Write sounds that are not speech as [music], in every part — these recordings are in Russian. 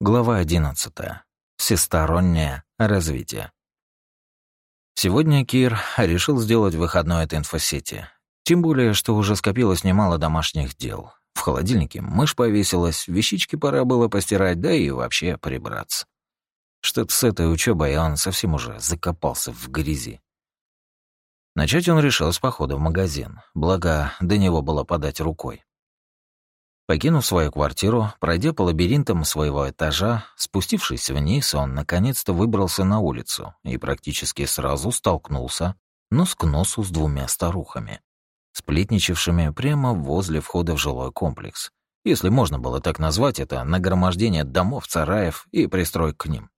Глава 11. Всестороннее развитие. Сегодня Кир решил сделать выходной от инфосети. Тем более, что уже скопилось немало домашних дел. В холодильнике мышь повесилась, вещички пора было постирать, да и вообще прибраться. Что-то с этой учебой он совсем уже закопался в грязи. Начать он решил с похода в магазин, благо до него было подать рукой. Покинув свою квартиру, пройдя по лабиринтам своего этажа, спустившись вниз, он наконец-то выбрался на улицу и практически сразу столкнулся нос к носу с двумя старухами, сплетничавшими прямо возле входа в жилой комплекс, если можно было так назвать это нагромождение домов, сараев и пристройк к ним.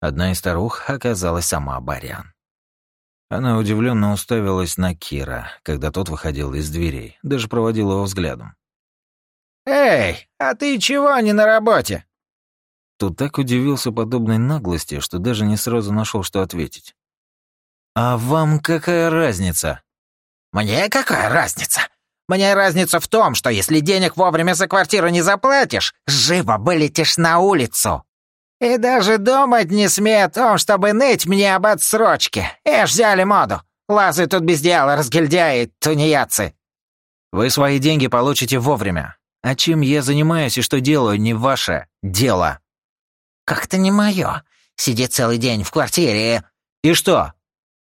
Одна из старух оказалась сама Барян. Она удивленно уставилась на Кира, когда тот выходил из дверей, даже проводил его взглядом. «Эй, а ты чего не на работе?» Тут так удивился подобной наглости, что даже не сразу нашел, что ответить. «А вам какая разница?» «Мне какая разница? Мне разница в том, что если денег вовремя за квартиру не заплатишь, живо вылетишь на улицу. И даже думать не смей о том, чтобы ныть мне об отсрочке. Эш, взяли моду. Лазы тут без дела, разгильдяи, тунеядцы». «Вы свои деньги получите вовремя. А чем я занимаюсь и что делаю, не ваше дело. Как-то не мое. Сидеть целый день в квартире. И что?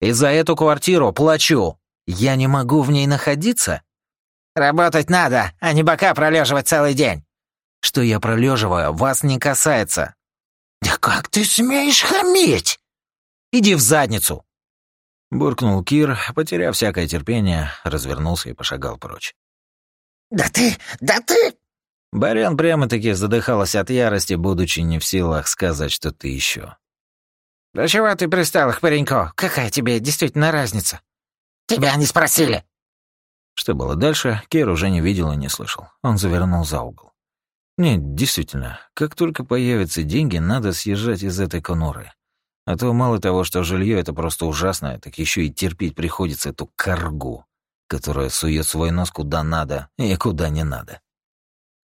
И за эту квартиру плачу. Я не могу в ней находиться? Работать надо, а не бока пролеживать целый день. Что я пролеживаю, вас не касается. Да как ты смеешь хамить? Иди в задницу. Буркнул Кир, потеряв всякое терпение, развернулся и пошагал прочь. «Да ты... да ты...» Барян прямо-таки задыхалась от ярости, будучи не в силах сказать что-то еще. «Да чего ты пристал к пареньку? Какая тебе действительно разница? Тебя не спросили!» Что было дальше, Кир уже не видел и не слышал. Он завернул за угол. Нет, действительно, как только появятся деньги, надо съезжать из этой конуры. А то мало того, что жилье это просто ужасное, так еще и терпеть приходится эту коргу которая сует свой нос куда надо и куда не надо.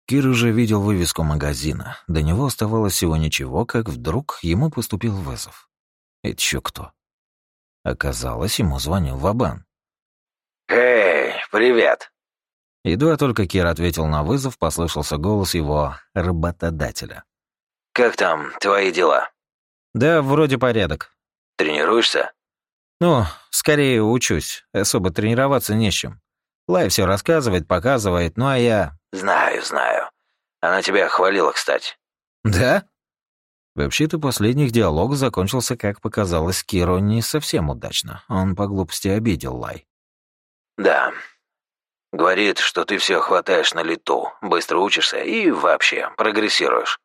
Кир уже видел вывеску магазина. До него оставалось всего ничего, как вдруг ему поступил вызов. Это еще кто? Оказалось, ему звонил Вабан. «Эй, привет!» Едва только Кир ответил на вызов, послышался голос его работодателя. «Как там твои дела?» «Да, вроде порядок». «Тренируешься?» «Ну, скорее учусь. Особо тренироваться не с чем. Лай все рассказывает, показывает, ну а я...» «Знаю, знаю. Она тебя хвалила, кстати». «Да?» Вообще-то последний диалог закончился, как показалось, Киро не совсем удачно. Он по глупости обидел Лай. «Да. Говорит, что ты все хватаешь на лету, быстро учишься и вообще прогрессируешь».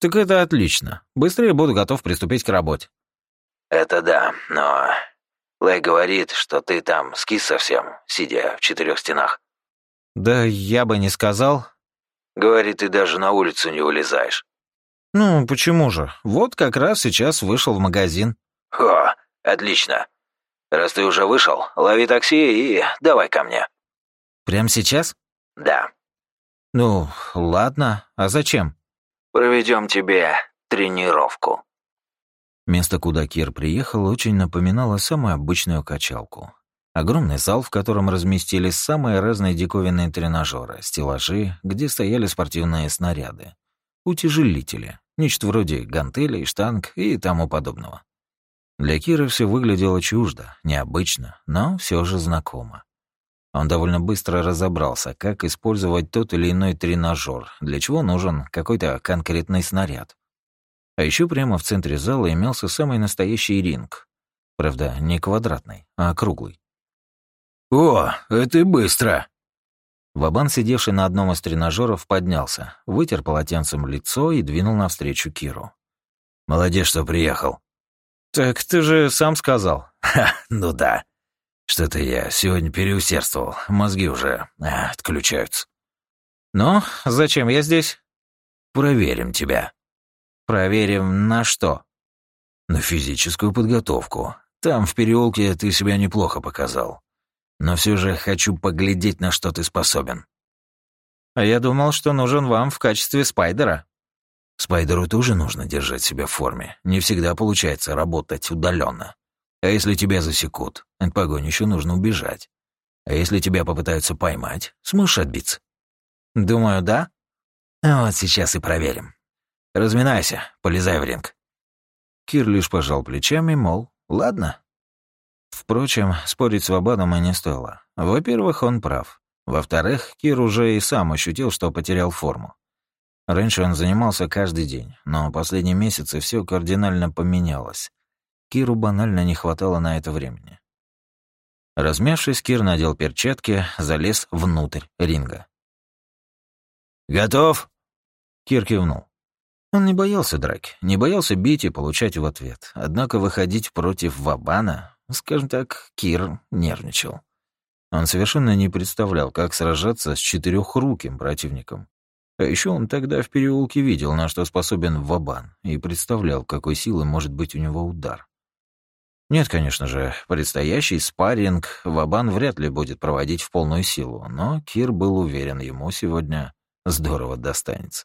«Так это отлично. Быстрее буду готов приступить к работе». «Это да, но Лэй говорит, что ты там скис совсем, сидя в четырех стенах. Да я бы не сказал. Говорит, ты даже на улицу не вылезаешь. Ну, почему же? Вот как раз сейчас вышел в магазин. О, отлично. Раз ты уже вышел, лови такси и давай ко мне. Прямо сейчас? Да. Ну, ладно. А зачем? Проведем тебе тренировку. Место, куда Кир приехал, очень напоминало самую обычную качалку. Огромный зал, в котором разместились самые разные диковинные тренажеры, стеллажи, где стояли спортивные снаряды, утяжелители, нечто вроде гантелей, штанг и тому подобного. Для Кира все выглядело чуждо, необычно, но все же знакомо. Он довольно быстро разобрался, как использовать тот или иной тренажер, для чего нужен какой-то конкретный снаряд. А еще прямо в центре зала имелся самый настоящий ринг. Правда, не квадратный, а круглый. «О, это быстро!» Вабан, сидевший на одном из тренажеров, поднялся, вытер полотенцем лицо и двинул навстречу Киру. «Молодец, что приехал». «Так ты же сам сказал». «Ха, ну да. Что-то я сегодня переусердствовал, мозги уже а, отключаются». «Ну, зачем я здесь?» «Проверим тебя». Проверим на что? На физическую подготовку. Там, в переулке, ты себя неплохо показал. Но все же хочу поглядеть, на что ты способен. А я думал, что нужен вам в качестве спайдера. Спайдеру тоже нужно держать себя в форме. Не всегда получается работать удаленно. А если тебя засекут, от погони еще нужно убежать. А если тебя попытаются поймать, сможешь отбиться? Думаю, да. Вот сейчас и проверим. Разминайся, полезай в ринг. Кир лишь пожал плечами, мол, ладно. Впрочем, спорить с Вабаном и не стоило. Во-первых, он прав. Во-вторых, Кир уже и сам ощутил, что потерял форму. Раньше он занимался каждый день, но последние месяцы все кардинально поменялось. Киру банально не хватало на это времени. Размявшись, Кир надел перчатки, залез внутрь ринга. «Готов?» Кир кивнул. Он не боялся драки, не боялся бить и получать в ответ. Однако выходить против Вабана, скажем так, Кир нервничал. Он совершенно не представлял, как сражаться с четырехруким противником. А еще он тогда в переулке видел, на что способен Вабан, и представлял, какой силы может быть у него удар. Нет, конечно же, предстоящий спарринг Вабан вряд ли будет проводить в полную силу, но Кир был уверен, ему сегодня здорово достанется.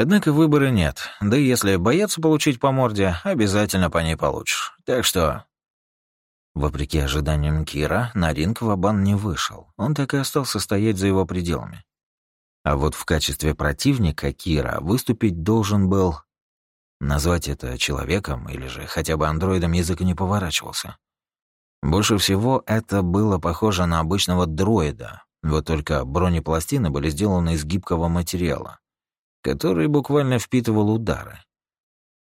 Однако выбора нет, да и если бояться получить по морде, обязательно по ней получишь. Так что... Вопреки ожиданиям Кира, на ринг Вабан не вышел, он так и остался стоять за его пределами. А вот в качестве противника Кира выступить должен был Назвать это человеком или же хотя бы андроидом язык не поворачивался. Больше всего это было похоже на обычного дроида, вот только бронепластины были сделаны из гибкого материала, который буквально впитывал удары.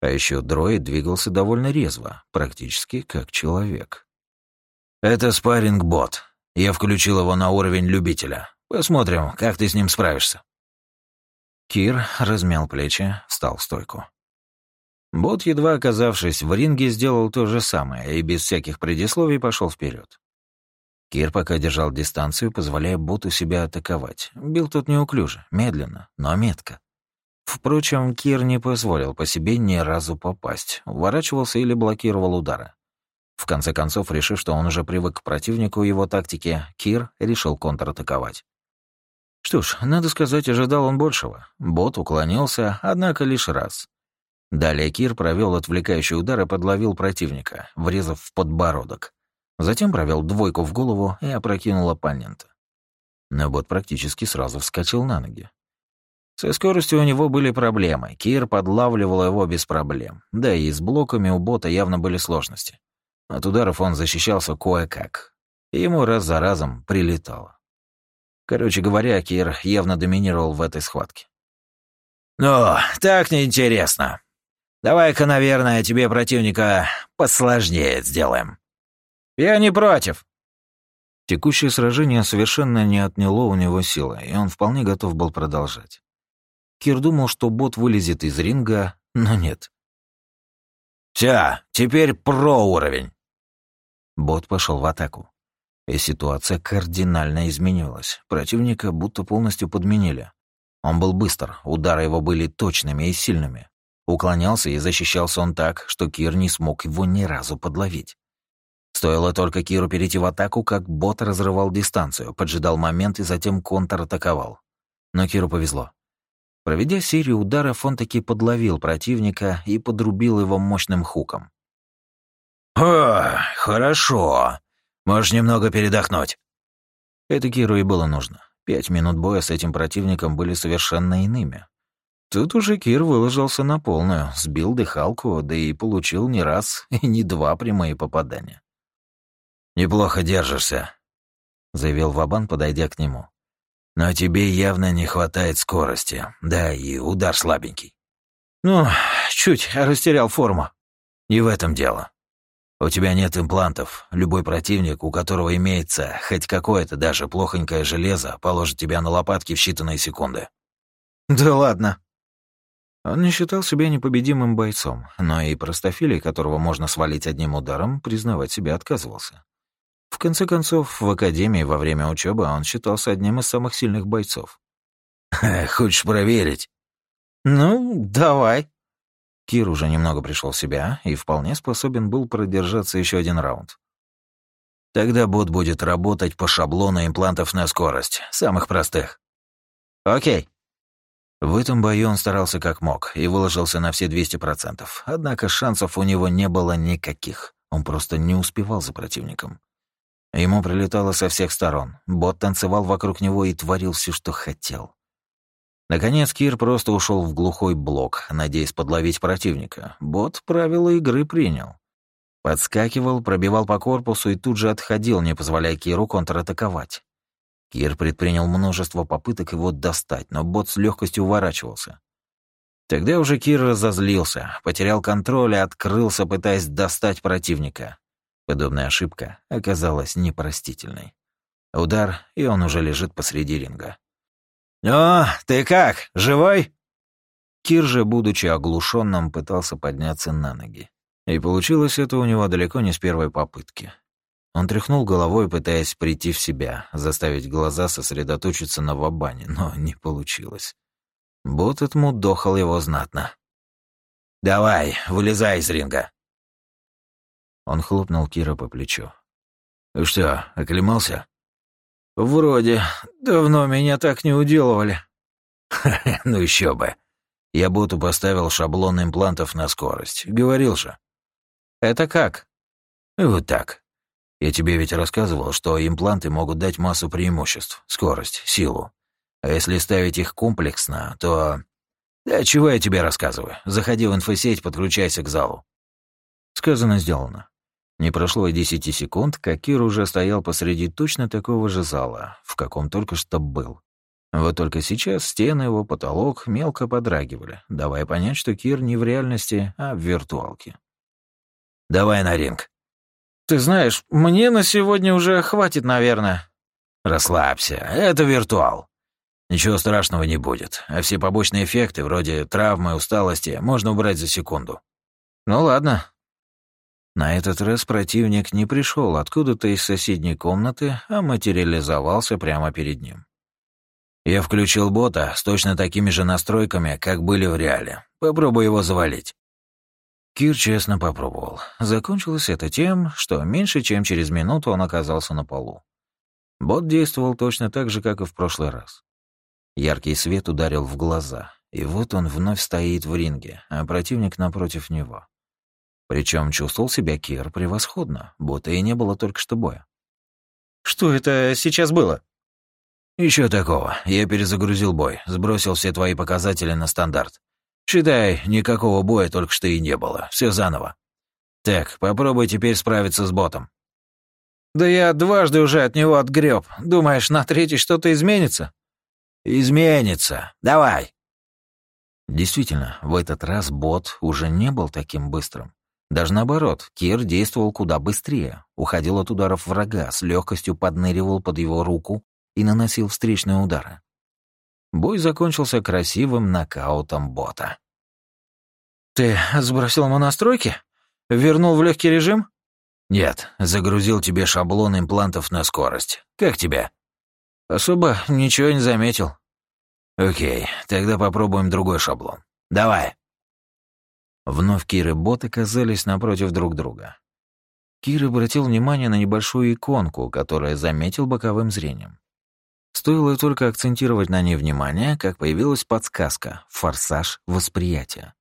А еще дроид двигался довольно резво, практически как человек. «Это спарринг-бот. Я включил его на уровень любителя. Посмотрим, как ты с ним справишься». Кир размял плечи, встал в стойку. Бот, едва оказавшись в ринге, сделал то же самое и без всяких предисловий пошел вперед. Кир пока держал дистанцию, позволяя боту себя атаковать. Бил тот неуклюже, медленно, но метко. Впрочем, Кир не позволил по себе ни разу попасть, уворачивался или блокировал удары. В конце концов, решив, что он уже привык к противнику его тактике, Кир решил контратаковать. Что ж, надо сказать, ожидал он большего. Бот уклонился, однако лишь раз. Далее Кир провел отвлекающий удар и подловил противника, врезав в подбородок. Затем провел двойку в голову и опрокинул оппонента. Но бот практически сразу вскочил на ноги. Со скоростью у него были проблемы. Кир подлавливал его без проблем. Да и с блоками у бота явно были сложности. От ударов он защищался кое-как. Ему раз за разом прилетало. Короче говоря, Кир явно доминировал в этой схватке. «Ну, так неинтересно», Давай-ка, наверное, тебе противника посложнее сделаем». «Я не против». Текущее сражение совершенно не отняло у него силы, и он вполне готов был продолжать. Кир думал, что бот вылезет из ринга, но нет. «Всё, теперь про уровень». Бот пошел в атаку. И ситуация кардинально изменилась. Противника будто полностью подменили. Он был быстр, удары его были точными и сильными. Уклонялся и защищался он так, что Кир не смог его ни разу подловить. Стоило только Киру перейти в атаку, как бот разрывал дистанцию, поджидал момент и затем контратаковал. Но Киру повезло. Проведя серию ударов, он таки подловил противника и подрубил его мощным хуком. «О, хорошо. Можешь немного передохнуть». Это Киру и было нужно. Пять минут боя с этим противником были совершенно иными. Тут уже Кир выложился на полную, сбил дыхалку, да и получил не раз и не два прямые попадания. «Неплохо держишься», — заявил Вабан, подойдя к нему. «Но тебе явно не хватает скорости, да и удар слабенький». «Ну, чуть растерял форму». «Не в этом дело. У тебя нет имплантов. Любой противник, у которого имеется хоть какое-то даже плохонькое железо, положит тебя на лопатки в считанные секунды». «Да ладно», он не считал себя непобедимым бойцом, но и простофилей, которого можно свалить одним ударом, признавать себя отказывался. В конце концов, в академии во время учебы он считался одним из самых сильных бойцов. «Хочешь проверить?» «Ну, давай». Кир уже немного пришел в себя и вполне способен был продержаться еще один раунд. Тогда бот будет работать по шаблону имплантов на скорость, самых простых. Окей. В этом бою он старался как мог и выложился на все 200%. Однако шансов у него не было никаких. Он просто не успевал за противником. Ему прилетало со всех сторон. Бот танцевал вокруг него и творил все, что хотел. Наконец Кир просто ушел в глухой блок, надеясь подловить противника. Бот правила игры принял. Подскакивал, пробивал по корпусу и тут же отходил, не позволяя Киру контратаковать. Кир предпринял множество попыток его достать, но бот с легкостью уворачивался. Тогда уже Кир разозлился, потерял контроль и открылся, пытаясь достать противника. Подобная ошибка оказалась непростительной. Удар, и он уже лежит посреди ринга. «О, ты как, живой?» Кир же, будучи оглушенным, пытался подняться на ноги. И получилось это у него далеко не с первой попытки. Он тряхнул головой, пытаясь прийти в себя, заставить глаза сосредоточиться на вабане, но не получилось. Бот отмудохал его знатно. «Давай, вылезай из ринга!» Он хлопнул Кира по плечу. «Что, оклемался?» «Вроде. Давно меня так не уделывали». [laughs] «Ну еще бы. Я боту поставил шаблон имплантов на скорость. Говорил же». «Это как?» «Вот так. Я тебе ведь рассказывал, что импланты могут дать массу преимуществ, скорость, силу. А если ставить их комплексно, то... Да чего я тебе рассказываю? Заходи в инфосеть, подключайся к залу. Сказано, сделано. Не прошло и десяти секунд, как Кир уже стоял посреди точно такого же зала, в каком только что был. Вот только сейчас стены его, потолок мелко подрагивали, давая понять, что Кир не в реальности, а в виртуалке. «Давай на ринг», «Ты знаешь, мне на сегодня уже хватит, наверное». «Расслабься, это виртуал. Ничего страшного не будет, а все побочные эффекты, вроде травмы, усталости, можно убрать за секунду». «Ну ладно». На этот раз противник не пришел откуда-то из соседней комнаты, а материализовался прямо перед ним. Я включил бота с точно такими же настройками, как были в реале. Попробуй его завалить. Кир честно попробовал. Закончилось это тем, что меньше чем через минуту он оказался на полу. Бот действовал точно так же, как и в прошлый раз. Яркий свет ударил в глаза, и вот он вновь стоит в ринге, а противник напротив него. Причем чувствовал себя Кир превосходно, будто и не было только что боя. «Что это сейчас было?» Еще такого. Я перезагрузил бой, сбросил все твои показатели на стандарт. Считай, никакого боя только что и не было. Все заново. Так, попробуй теперь справиться с ботом. Да я дважды уже от него отгреб. Думаешь, на третий что-то изменится? Изменится. Давай. Действительно, в этот раз бот уже не был таким быстрым. Даже наоборот, Кир действовал куда быстрее, уходил от ударов врага, с легкостью подныривал под его руку и наносил встречные удары. Бой закончился красивым нокаутом бота. «Ты сбросил ему настройки? Вернул в легкий режим?» «Нет, загрузил тебе шаблон имплантов на скорость. Как тебе?» «Особо ничего не заметил». «Окей, тогда попробуем другой шаблон. Давай». Вновь Кир и бот оказались напротив друг друга. Кир обратил внимание на небольшую иконку, которую заметил боковым зрением. Стоило только акцентировать на ней внимание, как появилась подсказка «Форсаж восприятия».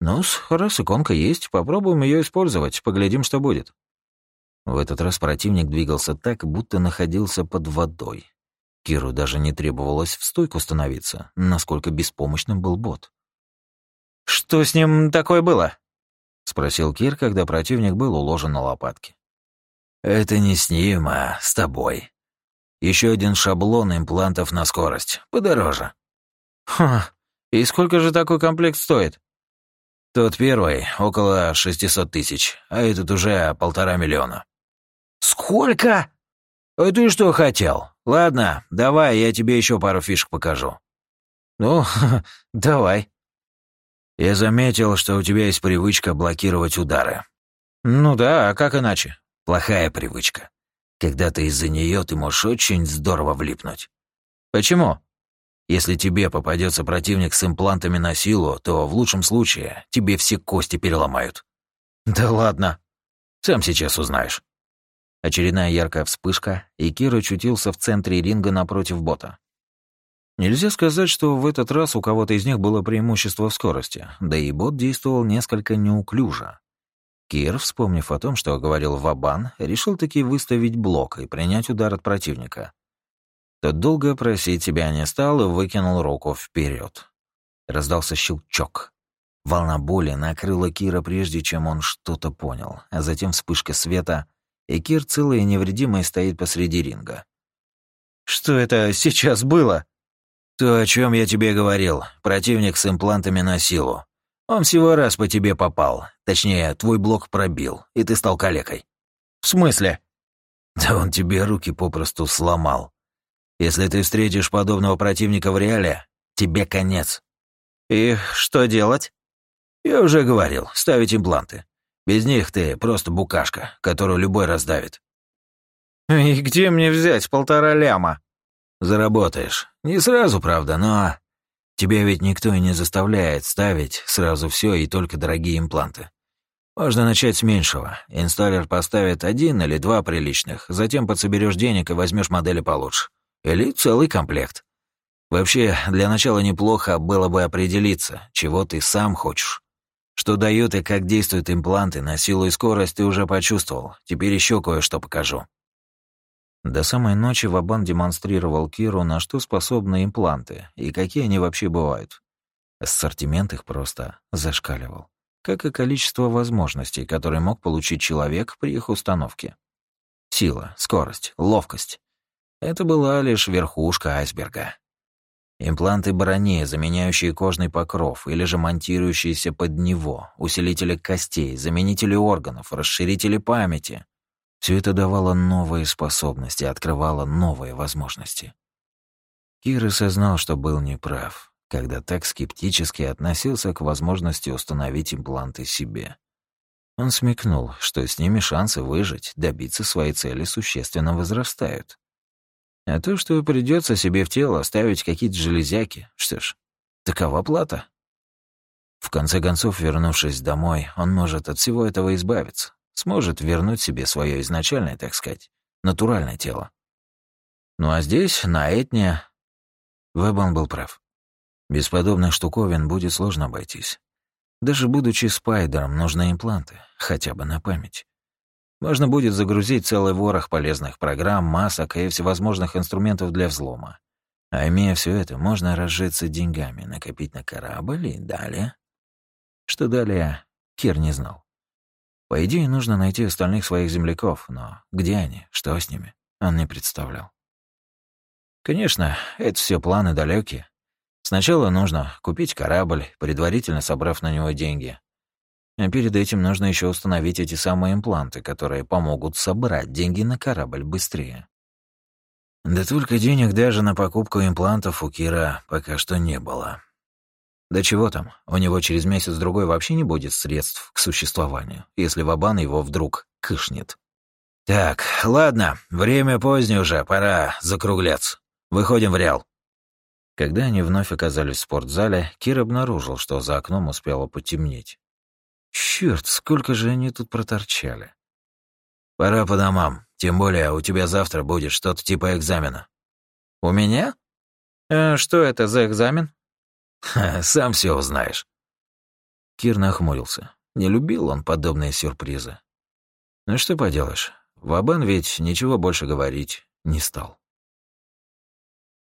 ну раз иконка есть, попробуем ее использовать, поглядим, что будет. В этот раз противник двигался так, будто находился под водой. Киру даже не требовалось в стойку становиться, насколько беспомощным был бот. «Что с ним такое было?» — спросил Кир, когда противник был уложен на лопатки. «Это не с ним, а с тобой», еще один шаблон имплантов на скорость. Подороже. Ха, и сколько же такой комплект стоит? Тот первый — около 600 тысяч, а этот уже полтора миллиона. Сколько? А ты что хотел? Ладно, давай, я тебе еще пару фишек покажу. Ну, [laughs] давай. Я заметил, что у тебя есть привычка блокировать удары. Ну да, а как иначе? Плохая привычка. Когда-то из-за нее ты можешь очень здорово влипнуть. Почему? Если тебе попадется противник с имплантами на силу, то в лучшем случае тебе все кости переломают. Да ладно. Сам сейчас узнаешь. Очередная яркая вспышка, и Кир очутился в центре ринга напротив бота. Нельзя сказать, что в этот раз у кого-то из них было преимущество в скорости, да и бот действовал несколько неуклюже. Кир, вспомнив о том, что говорил Вабан, решил таки выставить блок и принять удар от противника. Тот долго просить себя не стал и выкинул руку вперед. Раздался щелчок. Волна боли накрыла Кира, прежде чем он что-то понял, а затем вспышка света, и Кир целый и невредимый стоит посреди ринга. «Что это сейчас было?» «То, о чем я тебе говорил. Противник с имплантами на силу. Он всего раз по тебе попал. Точнее, твой блок пробил, и ты стал калекой». «В смысле?» «Да он тебе руки попросту сломал. Если ты встретишь подобного противника в реале, тебе конец». «И что делать?» «Я уже говорил, ставить импланты. Без них ты просто букашка, которую любой раздавит». «И где мне взять полтора ляма?» Заработаешь. Не сразу, правда, но... Тебя ведь никто и не заставляет ставить сразу все и только дорогие импланты. Можно начать с меньшего. Инсталлер поставит один или два приличных, затем подсоберешь денег и возьмешь модели получше. Или целый комплект. Вообще, для начала неплохо было бы определиться, чего ты сам хочешь. Что дают и как действуют импланты на силу и скорость, ты уже почувствовал. Теперь еще кое-что покажу. До самой ночи Вабан демонстрировал Киру, на что способны импланты и какие они вообще бывают. Ассортимент их просто зашкаливал, как и количество возможностей, которые мог получить человек при их установке. Сила, скорость, ловкость — это была лишь верхушка айсберга. Импланты брони, заменяющие кожный покров или же монтирующиеся под него, усилители костей, заменители органов, расширители памяти, все это давало новые способности, открывало новые возможности. Кир осознал, что был неправ, когда так скептически относился к возможности установить импланты себе. Он смекнул, что с ними шансы выжить, добиться своей цели существенно возрастают. А то, что придется себе в тело ставить какие-то железяки, что ж, такова плата. В конце концов, вернувшись домой, он может от всего этого избавиться, сможет вернуть себе свое изначальное, так сказать, натуральное тело. Ну а здесь, на Этне, Вебан был прав. Без подобных штуковин будет сложно обойтись. Даже будучи спайдером, нужны импланты, хотя бы на память. Можно будет загрузить целый ворох полезных программ, масок и всевозможных инструментов для взлома. А имея все это, можно разжиться деньгами, накопить на корабль и далее. Что далее, Кир не знал. По идее, нужно найти остальных своих земляков, но где они, что с ними, он не представлял. Конечно, это все планы далекие. Сначала нужно купить корабль, предварительно собрав на него деньги. А перед этим нужно еще установить эти самые импланты, которые помогут собрать деньги на корабль быстрее. Да только денег даже на покупку имплантов у Кира пока что не было. Да чего там, у него через месяц-другой вообще не будет средств к существованию, если Вабан его вдруг кышнет. Так, ладно, время позднее уже, пора закругляться. Выходим в Реал. Когда они вновь оказались в спортзале, Кир обнаружил, что за окном успело потемнеть. Черт, сколько же они тут проторчали. Пора по домам, тем более у тебя завтра будет что-то типа экзамена. У меня? А что это за экзамен? [laughs] сам все узнаешь». Кир нахмурился. Не любил он подобные сюрпризы. Ну что поделаешь, Вабан ведь ничего больше говорить не стал.